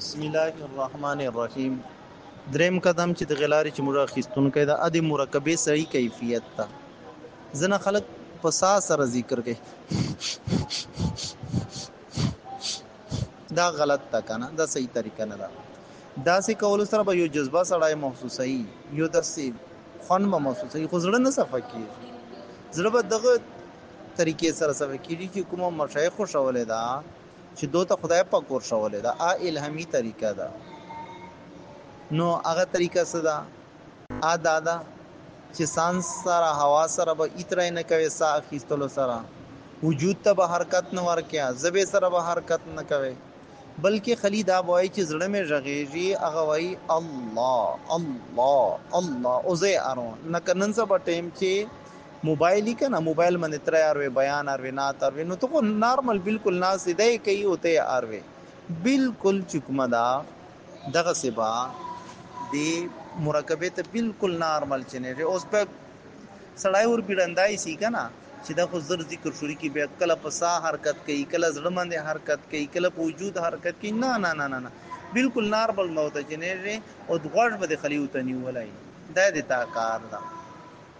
بسم الله الرحمن الرحیم۔ دریم قدم چې د غلاري چې موږ اخیستون کې دا ادي مرکبه صحیح کیفیت تا زنه خلق په سا سره ذکر کوي. دا غلط تا کنه دا صحیح طریقه نه ده. دا سې کول سره به یو جذبه سړی محسوسي یو د سې خون به محسوسي خو زړه نه صفه کیږي. زړه به دغه طریقې سره صفه کیږي چې کومه مشایخ خوشولې ده چې دوته خدای پاک ور شولې دا ا الهامي طریقه ده. نو هغه طریقه څه ده؟ ا دادا چې سانس سره، هوا سره به اترای نه کوي سا اخیستلو سره. وجود ته به حرکت نه ورکیا زبې سره به حرکت نه کوي بلکې خلی دا وای چې زړه مې ژغېږي هغه وای الله الله الله. او زه ارو نه کنن سبا ټیم چې موبایل ہی کنا موبایل من تر اروے بیان اروے نات اروے نو تو نارمل بالکل نا سیدھے کئی ہوتے اروے بالکل چکمدا دغه سبا دی مرکبه ته بالکل نارمل چنه ری اوس په سړای ور پیډندای سی کنا چې دا خو زر ذکر شوري کی به کله په سا حرکت کوي کله زړه باندې حرکت کوي کله په وجود حرکت کوي نه نه نه نه بالکل نارمل موت چنه ری او دغړ به خلیو ته نیولای دا د تا کار ده